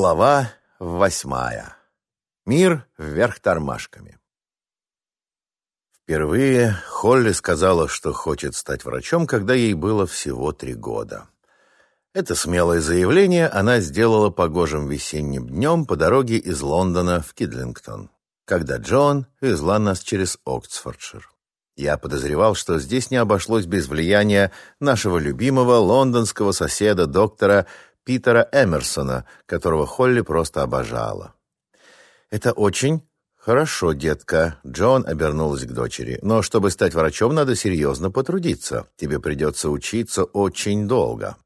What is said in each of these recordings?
Глава восьмая. Мир вверх тормашками. Впервые Холли сказала, что хочет стать врачом, когда ей было всего три года. Это смелое заявление она сделала погожим весенним днем по дороге из Лондона в Кидлингтон, когда Джон везла нас через Оксфордшир. Я подозревал, что здесь не обошлось без влияния нашего любимого лондонского соседа доктора Питера Эмерсона, которого Холли просто обожала. «Это очень хорошо, детка», — Джон обернулась к дочери. «Но чтобы стать врачом, надо серьезно потрудиться. Тебе придется учиться очень долго».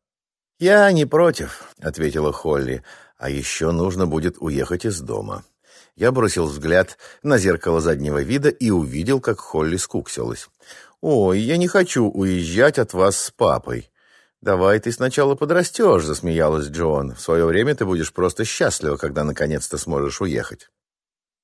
«Я не против», — ответила Холли. «А еще нужно будет уехать из дома». Я бросил взгляд на зеркало заднего вида и увидел, как Холли скуксилась. «Ой, я не хочу уезжать от вас с папой». «Давай ты сначала подрастешь», — засмеялась Джон. «В свое время ты будешь просто счастлива, когда наконец-то сможешь уехать».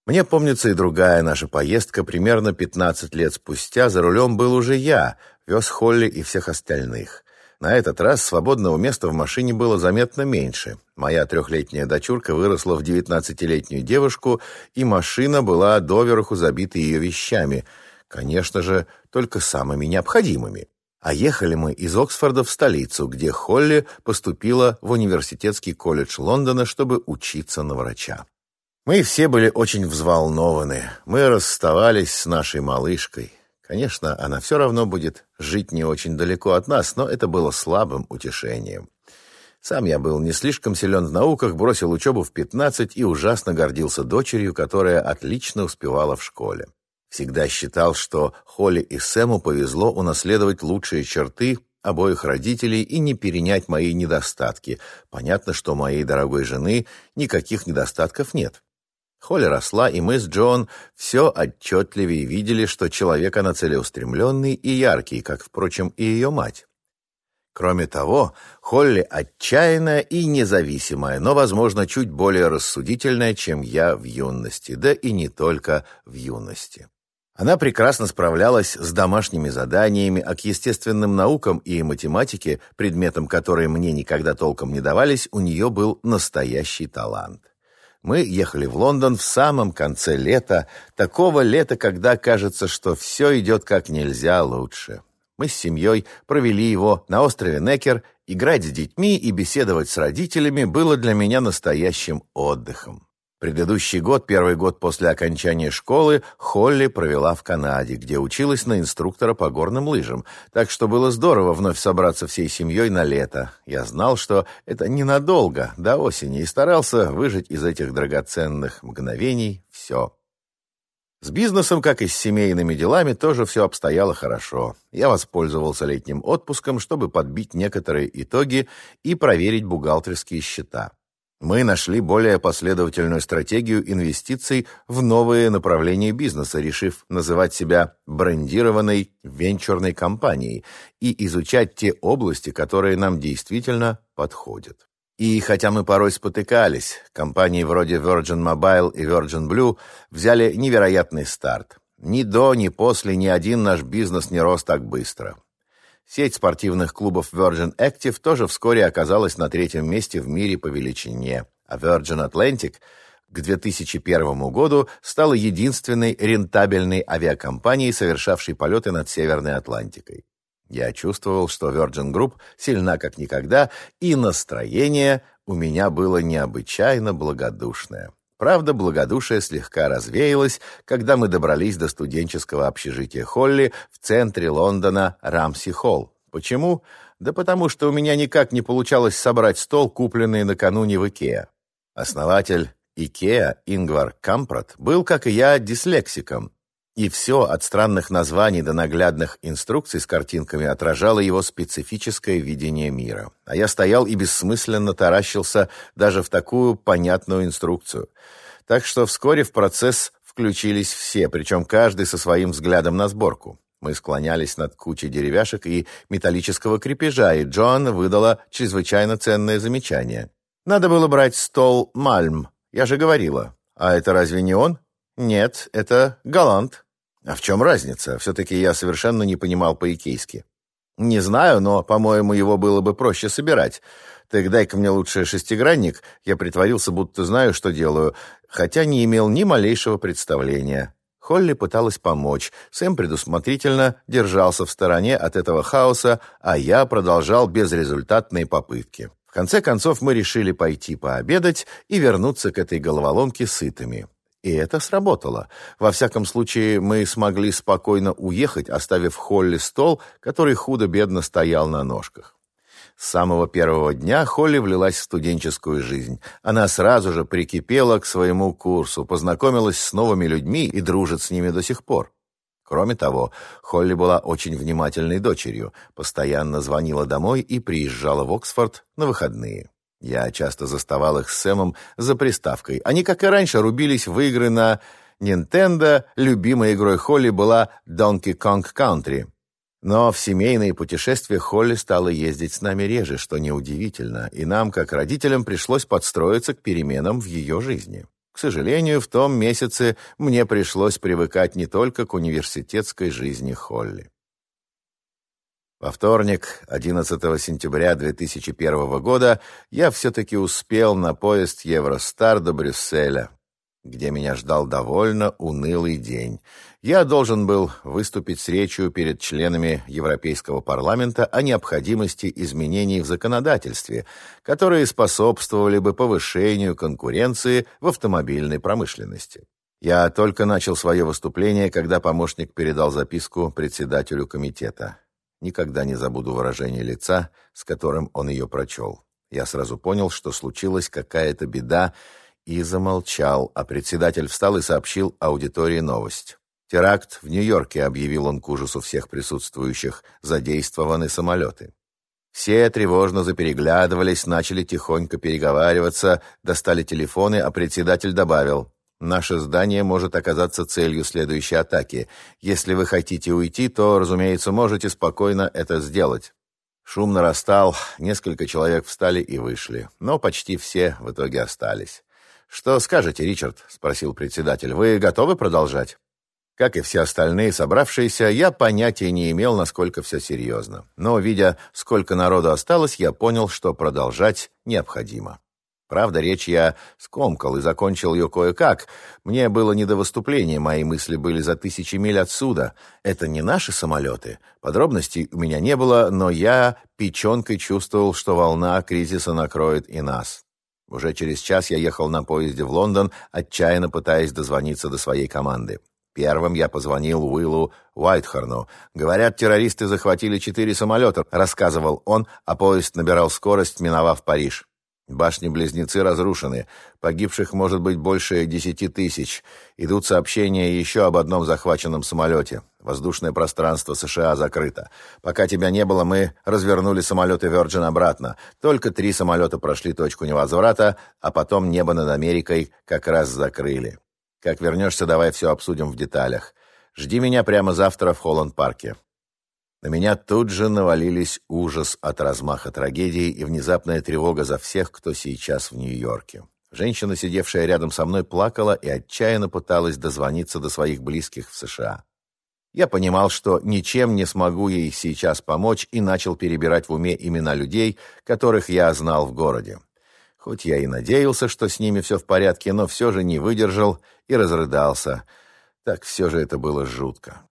Мне помнится и другая наша поездка. Примерно 15 лет спустя за рулем был уже я, вез Холли и всех остальных. На этот раз свободного места в машине было заметно меньше. Моя трехлетняя дочурка выросла в девятнадцатилетнюю девушку, и машина была доверху забита ее вещами. Конечно же, только самыми необходимыми. А ехали мы из Оксфорда в столицу, где Холли поступила в университетский колледж Лондона, чтобы учиться на врача. Мы все были очень взволнованы. Мы расставались с нашей малышкой. Конечно, она все равно будет жить не очень далеко от нас, но это было слабым утешением. Сам я был не слишком силен в науках, бросил учебу в 15 и ужасно гордился дочерью, которая отлично успевала в школе. Всегда считал, что Холли и Сэму повезло унаследовать лучшие черты обоих родителей и не перенять мои недостатки. Понятно, что моей дорогой жены никаких недостатков нет. Холли росла, и мы с Джон все отчетливее видели, что человек она целеустремленный и яркий, как, впрочем, и ее мать. Кроме того, Холли отчаянная и независимая, но, возможно, чуть более рассудительная, чем я в юности, да и не только в юности. Она прекрасно справлялась с домашними заданиями, а к естественным наукам и математике, предметам которые мне никогда толком не давались, у нее был настоящий талант. Мы ехали в Лондон в самом конце лета, такого лета, когда кажется, что все идет как нельзя лучше. Мы с семьей провели его на острове Некер, играть с детьми и беседовать с родителями было для меня настоящим отдыхом. Предыдущий год, первый год после окончания школы, Холли провела в Канаде, где училась на инструктора по горным лыжам, так что было здорово вновь собраться всей семьей на лето. Я знал, что это ненадолго, до осени, и старался выжать из этих драгоценных мгновений все. С бизнесом, как и с семейными делами, тоже все обстояло хорошо. Я воспользовался летним отпуском, чтобы подбить некоторые итоги и проверить бухгалтерские счета. Мы нашли более последовательную стратегию инвестиций в новые направления бизнеса, решив называть себя брендированной венчурной компанией и изучать те области, которые нам действительно подходят. И хотя мы порой спотыкались, компании вроде Virgin Mobile и Virgin Blue взяли невероятный старт. Ни до, ни после ни один наш бизнес не рос так быстро. Сеть спортивных клубов Virgin Active тоже вскоре оказалась на третьем месте в мире по величине, а Virgin Atlantic к 2001 году стала единственной рентабельной авиакомпанией, совершавшей полеты над Северной Атлантикой. Я чувствовал, что Virgin Group сильна как никогда, и настроение у меня было необычайно благодушное. Правда, благодушие слегка развеялось, когда мы добрались до студенческого общежития Холли в центре Лондона Рамси-Холл. Почему? Да потому что у меня никак не получалось собрать стол, купленный накануне в Икеа. Основатель Икеа Ингвар Кампрат был, как и я, дислексиком, и все от странных названий до наглядных инструкций с картинками отражало его специфическое видение мира. А я стоял и бессмысленно таращился даже в такую понятную инструкцию. Так что вскоре в процесс включились все, причем каждый со своим взглядом на сборку. Мы склонялись над кучей деревяшек и металлического крепежа, и Джоан выдала чрезвычайно ценное замечание. «Надо было брать стол Мальм, я же говорила. А это разве не он?» «Нет, это Галант». А в чем разница? Все-таки я совершенно не понимал по-икейски. Не знаю, но, по-моему, его было бы проще собирать. Так дай-ка мне лучше шестигранник. Я притворился, будто знаю, что делаю, хотя не имел ни малейшего представления. Холли пыталась помочь. Сэм предусмотрительно держался в стороне от этого хаоса, а я продолжал безрезультатные попытки. В конце концов мы решили пойти пообедать и вернуться к этой головоломке сытыми. И это сработало. Во всяком случае, мы смогли спокойно уехать, оставив Холли стол, который худо-бедно стоял на ножках. С самого первого дня Холли влилась в студенческую жизнь. Она сразу же прикипела к своему курсу, познакомилась с новыми людьми и дружит с ними до сих пор. Кроме того, Холли была очень внимательной дочерью, постоянно звонила домой и приезжала в Оксфорд на выходные. Я часто заставал их с Сэмом за приставкой. Они, как и раньше, рубились в игры на Nintendo. Любимой игрой Холли была Donkey Kong Country. Но в семейные путешествия Холли стала ездить с нами реже, что неудивительно, и нам, как родителям, пришлось подстроиться к переменам в ее жизни. К сожалению, в том месяце мне пришлось привыкать не только к университетской жизни Холли. Во вторник, 11 сентября 2001 года, я все-таки успел на поезд Евростар до Брюсселя где меня ждал довольно унылый день. Я должен был выступить с речью перед членами Европейского парламента о необходимости изменений в законодательстве, которые способствовали бы повышению конкуренции в автомобильной промышленности. Я только начал свое выступление, когда помощник передал записку председателю комитета. Никогда не забуду выражение лица, с которым он ее прочел. Я сразу понял, что случилась какая-то беда, и замолчал, а председатель встал и сообщил аудитории новость. «Теракт в Нью-Йорке», — объявил он к ужасу всех присутствующих, — «задействованы самолеты». Все тревожно запереглядывались, начали тихонько переговариваться, достали телефоны, а председатель добавил, «Наше здание может оказаться целью следующей атаки. Если вы хотите уйти, то, разумеется, можете спокойно это сделать». Шум нарастал, несколько человек встали и вышли, но почти все в итоге остались. «Что скажете, Ричард?» — спросил председатель. «Вы готовы продолжать?» Как и все остальные собравшиеся, я понятия не имел, насколько все серьезно. Но, видя, сколько народу осталось, я понял, что продолжать необходимо. Правда, речь я скомкал и закончил ее кое-как. Мне было не до выступления, мои мысли были за тысячи миль отсюда. Это не наши самолеты. Подробностей у меня не было, но я печенкой чувствовал, что волна кризиса накроет и нас. Уже через час я ехал на поезде в Лондон, отчаянно пытаясь дозвониться до своей команды. Первым я позвонил Уиллу Уайтхорну. «Говорят, террористы захватили четыре самолета», — рассказывал он, а поезд набирал скорость, миновав Париж. Башни-близнецы разрушены. Погибших может быть больше десяти тысяч. Идут сообщения еще об одном захваченном самолете. Воздушное пространство США закрыто. Пока тебя не было, мы развернули самолеты Virgin обратно. Только три самолета прошли точку невозврата, а потом небо над Америкой как раз закрыли. Как вернешься, давай все обсудим в деталях. Жди меня прямо завтра в Холланд-парке. На меня тут же навалились ужас от размаха трагедии и внезапная тревога за всех, кто сейчас в Нью-Йорке. Женщина, сидевшая рядом со мной, плакала и отчаянно пыталась дозвониться до своих близких в США. Я понимал, что ничем не смогу ей сейчас помочь и начал перебирать в уме имена людей, которых я знал в городе. Хоть я и надеялся, что с ними все в порядке, но все же не выдержал и разрыдался. Так все же это было жутко.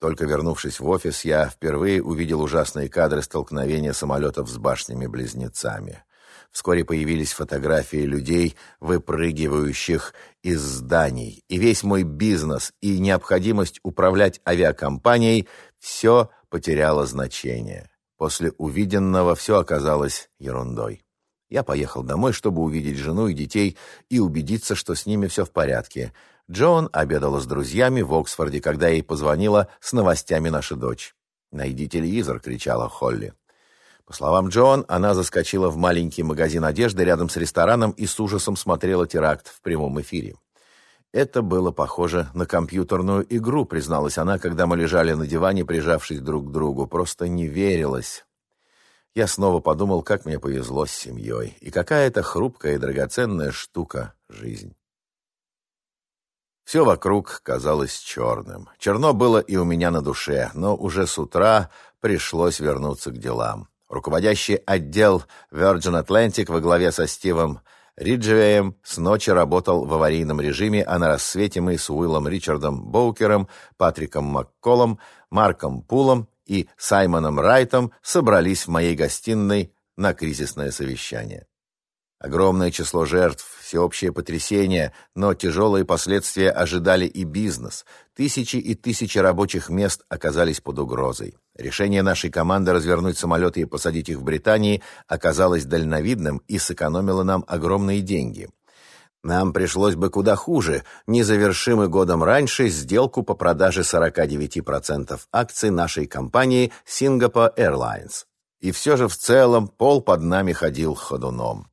Только вернувшись в офис, я впервые увидел ужасные кадры столкновения самолетов с башнями-близнецами. Вскоре появились фотографии людей, выпрыгивающих из зданий. И весь мой бизнес и необходимость управлять авиакомпанией все потеряло значение. После увиденного все оказалось ерундой. Я поехал домой, чтобы увидеть жену и детей и убедиться, что с ними все в порядке. Джон обедала с друзьями в Оксфорде, когда ей позвонила с новостями наша дочь. «Найди телевизор!» — кричала Холли. По словам Джон, она заскочила в маленький магазин одежды рядом с рестораном и с ужасом смотрела теракт в прямом эфире. Это было похоже на компьютерную игру, призналась она, когда мы лежали на диване, прижавшись друг к другу. Просто не верилось. Я снова подумал, как мне повезло с семьей, и какая это хрупкая и драгоценная штука — жизнь. Все вокруг казалось черным. Черно было и у меня на душе, но уже с утра пришлось вернуться к делам. Руководящий отдел Virgin Atlantic во главе со Стивом Риджевеем с ночи работал в аварийном режиме, а на рассвете мы с Уиллом Ричардом Боукером, Патриком Макколом, Марком Пулом и Саймоном Райтом собрались в моей гостиной на кризисное совещание. Огромное число жертв, всеобщее потрясение, но тяжелые последствия ожидали и бизнес. Тысячи и тысячи рабочих мест оказались под угрозой. Решение нашей команды развернуть самолеты и посадить их в Британии оказалось дальновидным и сэкономило нам огромные деньги. Нам пришлось бы куда хуже, не завершим и годом раньше сделку по продаже 49% акций нашей компании Singapore Airlines. И все же в целом пол под нами ходил ходуном.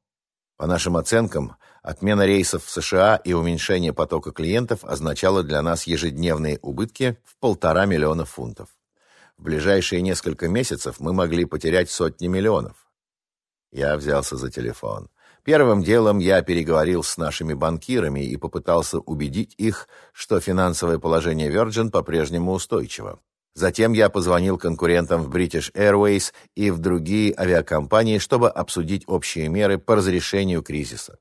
По нашим оценкам, отмена рейсов в США и уменьшение потока клиентов означало для нас ежедневные убытки в полтора миллиона фунтов. В ближайшие несколько месяцев мы могли потерять сотни миллионов. Я взялся за телефон. Первым делом я переговорил с нашими банкирами и попытался убедить их, что финансовое положение Virgin по-прежнему устойчиво. Затем я позвонил конкурентам в British Airways и в другие авиакомпании, чтобы обсудить общие меры по разрешению кризиса.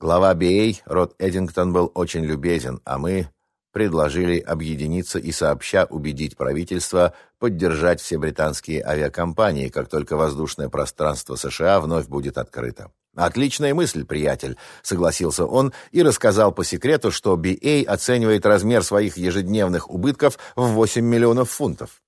Глава BA, Род Эдингтон, был очень любезен, а мы предложили объединиться и сообща убедить правительство поддержать все британские авиакомпании, как только воздушное пространство США вновь будет открыто. «Отличная мысль, приятель», — согласился он и рассказал по секрету, что BA оценивает размер своих ежедневных убытков в 8 миллионов фунтов.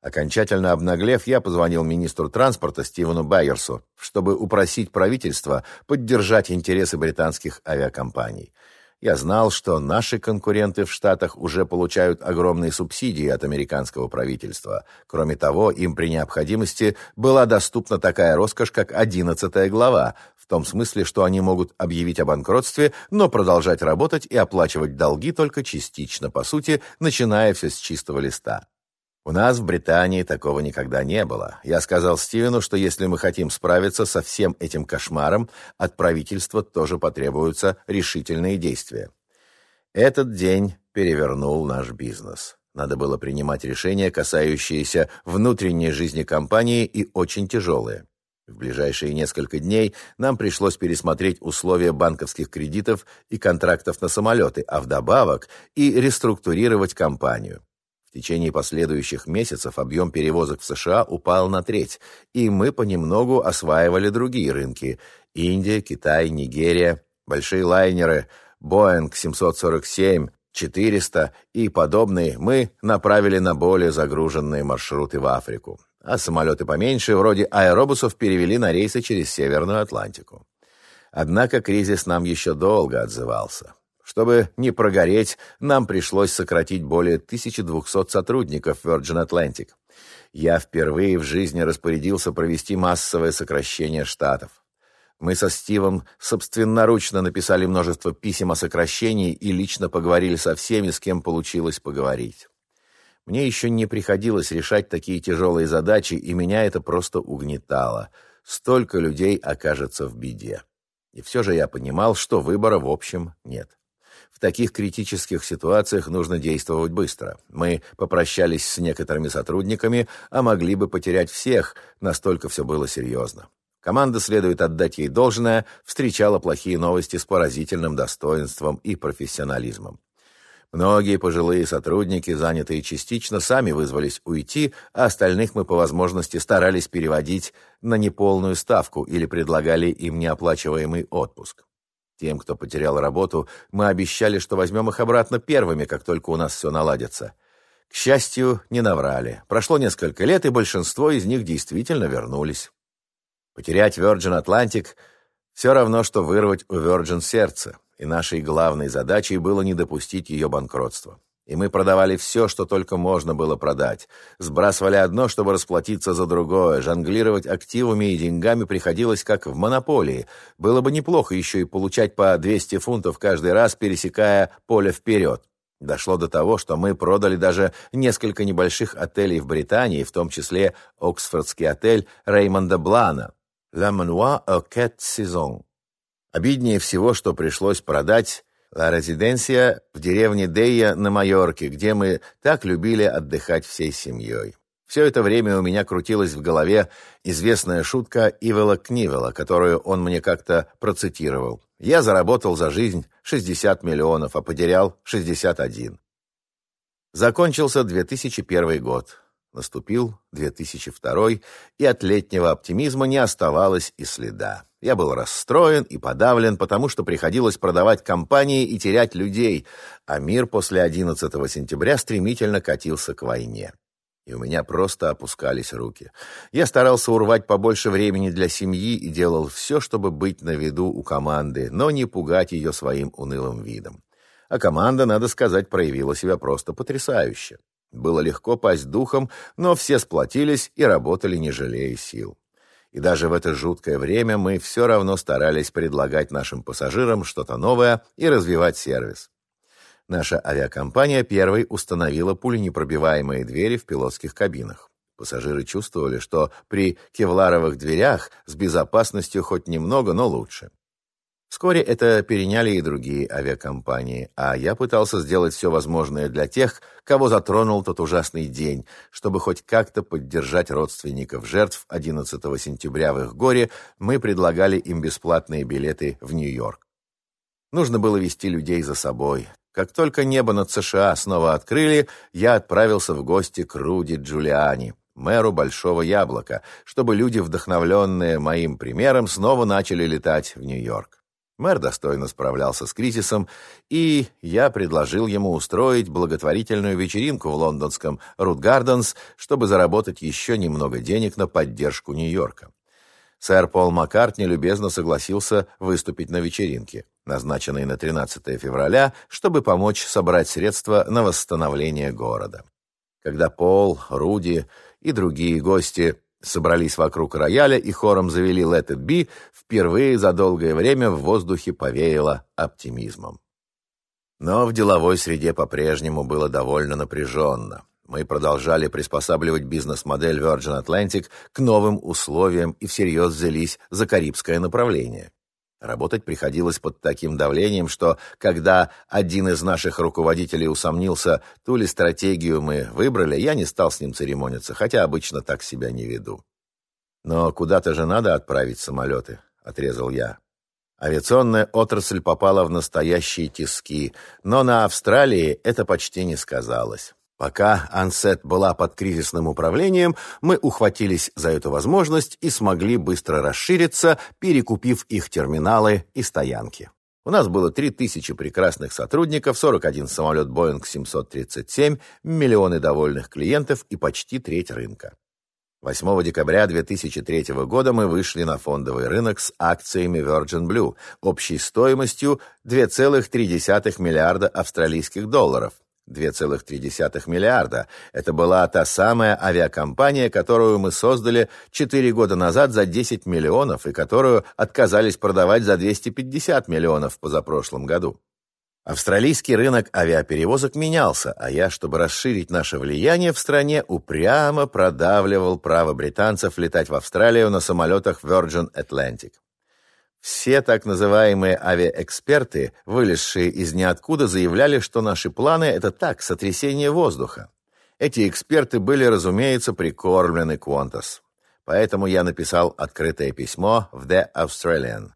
Окончательно обнаглев, я позвонил министру транспорта Стивену Байерсу, чтобы упросить правительство поддержать интересы британских авиакомпаний. Я знал, что наши конкуренты в Штатах уже получают огромные субсидии от американского правительства. Кроме того, им при необходимости была доступна такая роскошь, как одиннадцатая глава, в том смысле, что они могут объявить о банкротстве, но продолжать работать и оплачивать долги только частично, по сути, начиная все с чистого листа. У нас в Британии такого никогда не было. Я сказал Стивену, что если мы хотим справиться со всем этим кошмаром, от правительства тоже потребуются решительные действия. Этот день перевернул наш бизнес. Надо было принимать решения, касающиеся внутренней жизни компании и очень тяжелые. В ближайшие несколько дней нам пришлось пересмотреть условия банковских кредитов и контрактов на самолеты, а вдобавок и реструктурировать компанию. В течение последующих месяцев объем перевозок в США упал на треть, и мы понемногу осваивали другие рынки – Индия, Китай, Нигерия, большие лайнеры, Boeing 747, 400 и подобные мы направили на более загруженные маршруты в Африку, а самолеты поменьше, вроде аэробусов, перевели на рейсы через Северную Атлантику. Однако кризис нам еще долго отзывался. Чтобы не прогореть, нам пришлось сократить более 1200 сотрудников Virgin Atlantic. Я впервые в жизни распорядился провести массовое сокращение штатов. Мы со Стивом собственноручно написали множество писем о сокращении и лично поговорили со всеми, с кем получилось поговорить. Мне еще не приходилось решать такие тяжелые задачи, и меня это просто угнетало. Столько людей окажется в беде. И все же я понимал, что выбора в общем нет. В таких критических ситуациях нужно действовать быстро. Мы попрощались с некоторыми сотрудниками, а могли бы потерять всех, настолько все было серьезно. Команда, следует отдать ей должное, встречала плохие новости с поразительным достоинством и профессионализмом. Многие пожилые сотрудники, занятые частично, сами вызвались уйти, а остальных мы по возможности старались переводить на неполную ставку или предлагали им неоплачиваемый отпуск. Тем, кто потерял работу, мы обещали, что возьмем их обратно первыми, как только у нас все наладится. К счастью, не наврали. Прошло несколько лет, и большинство из них действительно вернулись. Потерять Virgin Atlantic все равно, что вырвать у Virgin сердце, и нашей главной задачей было не допустить ее банкротства. И мы продавали все, что только можно было продать. Сбрасывали одно, чтобы расплатиться за другое. Жонглировать активами и деньгами приходилось как в монополии. Было бы неплохо еще и получать по 200 фунтов каждый раз, пересекая поле вперед. Дошло до того, что мы продали даже несколько небольших отелей в Британии, в том числе Оксфордский отель Реймонда Блана «La Manoir au Quête Saison». Обиднее всего, что пришлось продать Ла Резиденция в деревне Дея на Майорке, где мы так любили отдыхать всей семьей. Все это время у меня крутилась в голове известная шутка Ивела Книвела, которую он мне как-то процитировал. «Я заработал за жизнь 60 миллионов, а потерял 61». Закончился 2001 год. Наступил 2002, и от летнего оптимизма не оставалось и следа. Я был расстроен и подавлен, потому что приходилось продавать компании и терять людей, а мир после 11 сентября стремительно катился к войне. И у меня просто опускались руки. Я старался урвать побольше времени для семьи и делал все, чтобы быть на виду у команды, но не пугать ее своим унылым видом. А команда, надо сказать, проявила себя просто потрясающе. Было легко пасть духом, но все сплотились и работали, не жалея сил. И даже в это жуткое время мы все равно старались предлагать нашим пассажирам что-то новое и развивать сервис. Наша авиакомпания первой установила пуленепробиваемые двери в пилотских кабинах. Пассажиры чувствовали, что при кевларовых дверях с безопасностью хоть немного, но лучше. Вскоре это переняли и другие авиакомпании, а я пытался сделать все возможное для тех, кого затронул тот ужасный день, чтобы хоть как-то поддержать родственников жертв 11 сентября в их горе, мы предлагали им бесплатные билеты в Нью-Йорк. Нужно было вести людей за собой. Как только небо над США снова открыли, я отправился в гости к Руди Джулиани, мэру Большого Яблока, чтобы люди, вдохновленные моим примером, снова начали летать в Нью-Йорк. Мэр достойно справлялся с кризисом, и я предложил ему устроить благотворительную вечеринку в лондонском Рут Гарденс, чтобы заработать еще немного денег на поддержку Нью-Йорка. Сэр Пол Маккартни любезно согласился выступить на вечеринке, назначенной на 13 февраля, чтобы помочь собрать средства на восстановление города. Когда Пол, Руди и другие гости собрались вокруг рояля и хором завели «Let it be», впервые за долгое время в воздухе повеяло оптимизмом. Но в деловой среде по-прежнему было довольно напряженно. Мы продолжали приспосабливать бизнес-модель Virgin Atlantic к новым условиям и всерьез взялись за карибское направление. Работать приходилось под таким давлением, что, когда один из наших руководителей усомнился, ту ли стратегию мы выбрали, я не стал с ним церемониться, хотя обычно так себя не веду. «Но куда-то же надо отправить самолеты», — отрезал я. Авиационная отрасль попала в настоящие тиски, но на Австралии это почти не сказалось. Пока Ансет была под кризисным управлением, мы ухватились за эту возможность и смогли быстро расшириться, перекупив их терминалы и стоянки. У нас было 3000 прекрасных сотрудников, 41 самолет Boeing 737, миллионы довольных клиентов и почти треть рынка. 8 декабря 2003 года мы вышли на фондовый рынок с акциями Virgin Blue общей стоимостью 2,3 миллиарда австралийских долларов – 2,3 миллиарда. Это была та самая авиакомпания, которую мы создали 4 года назад за 10 миллионов и которую отказались продавать за 250 миллионов позапрошлом году. Австралийский рынок авиаперевозок менялся, а я, чтобы расширить наше влияние в стране, упрямо продавливал право британцев летать в Австралию на самолетах Virgin Atlantic. Все так называемые авиаэксперты, вылезшие из ниоткуда, заявляли, что наши планы — это так, сотрясение воздуха. Эти эксперты были, разумеется, прикормлены Qantas. Поэтому я написал открытое письмо в The Australian,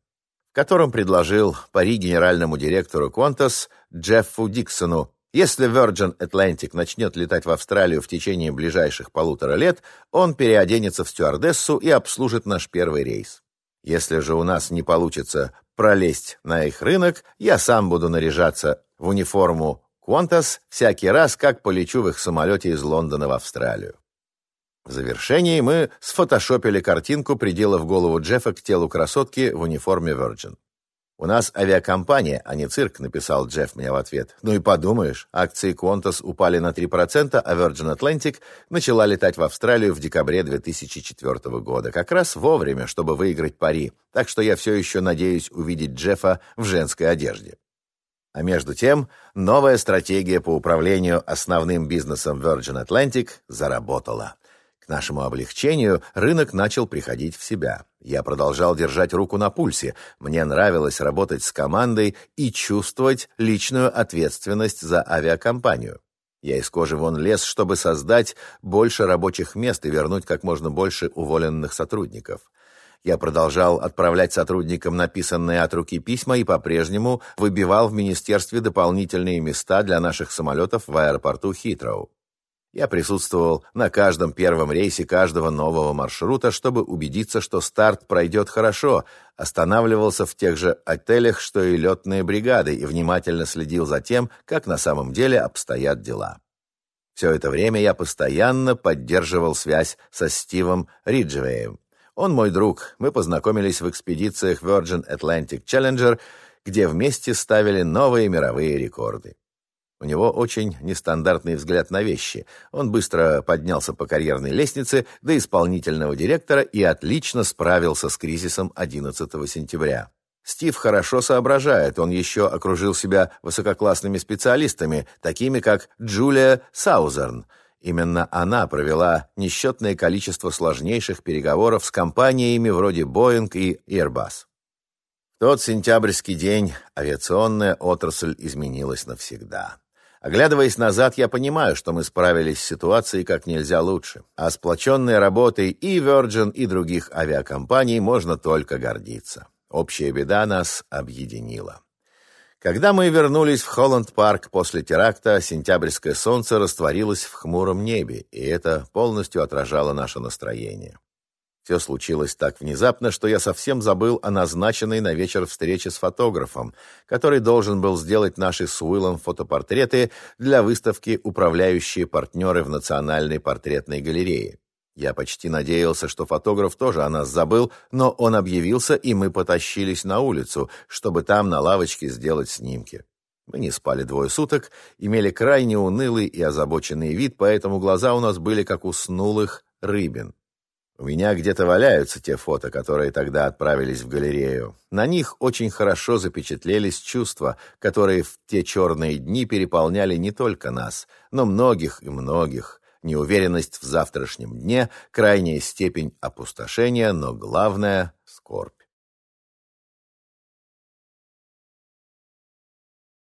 в котором предложил пари генеральному директору Qantas Джеффу Диксону, если Virgin Atlantic начнет летать в Австралию в течение ближайших полутора лет, он переоденется в стюардессу и обслужит наш первый рейс. Если же у нас не получится пролезть на их рынок, я сам буду наряжаться в униформу Qantas всякий раз, как полечу в их самолете из Лондона в Австралию. В завершении мы сфотошопили картинку, приделав голову Джеффа к телу красотки в униформе Virgin. «У нас авиакомпания, а не цирк», — написал Джефф мне в ответ. «Ну и подумаешь, акции Qantas упали на 3%, а Virgin Atlantic начала летать в Австралию в декабре 2004 года, как раз вовремя, чтобы выиграть пари, так что я все еще надеюсь увидеть Джеффа в женской одежде». А между тем, новая стратегия по управлению основным бизнесом Virgin Atlantic заработала. К нашему облегчению рынок начал приходить в себя. Я продолжал держать руку на пульсе. Мне нравилось работать с командой и чувствовать личную ответственность за авиакомпанию. Я из кожи вон лез, чтобы создать больше рабочих мест и вернуть как можно больше уволенных сотрудников. Я продолжал отправлять сотрудникам написанные от руки письма и по-прежнему выбивал в министерстве дополнительные места для наших самолетов в аэропорту Хитроу. Я присутствовал на каждом первом рейсе каждого нового маршрута, чтобы убедиться, что старт пройдет хорошо, останавливался в тех же отелях, что и летные бригады, и внимательно следил за тем, как на самом деле обстоят дела. Все это время я постоянно поддерживал связь со Стивом Риджвеем. Он мой друг, мы познакомились в экспедициях Virgin Atlantic Challenger, где вместе ставили новые мировые рекорды. У него очень нестандартный взгляд на вещи. Он быстро поднялся по карьерной лестнице до исполнительного директора и отлично справился с кризисом 11 сентября. Стив хорошо соображает, он еще окружил себя высококлассными специалистами, такими как Джулия Саузерн. Именно она провела несчетное количество сложнейших переговоров с компаниями вроде Boeing и Airbus. В тот сентябрьский день авиационная отрасль изменилась навсегда. Оглядываясь назад, я понимаю, что мы справились с ситуацией как нельзя лучше. А сплоченной работой и Virgin, и других авиакомпаний можно только гордиться. Общая беда нас объединила. Когда мы вернулись в Холланд-парк после теракта, сентябрьское солнце растворилось в хмуром небе, и это полностью отражало наше настроение. Все случилось так внезапно, что я совсем забыл о назначенной на вечер встрече с фотографом, который должен был сделать наши с Уиллом фотопортреты для выставки «Управляющие партнеры в Национальной портретной галерее». Я почти надеялся, что фотограф тоже о нас забыл, но он объявился, и мы потащились на улицу, чтобы там на лавочке сделать снимки. Мы не спали двое суток, имели крайне унылый и озабоченный вид, поэтому глаза у нас были как у снулых рыбин. У меня где-то валяются те фото, которые тогда отправились в галерею. На них очень хорошо запечатлелись чувства, которые в те черные дни переполняли не только нас, но многих и многих. Неуверенность в завтрашнем дне, крайняя степень опустошения, но главное — скорбь.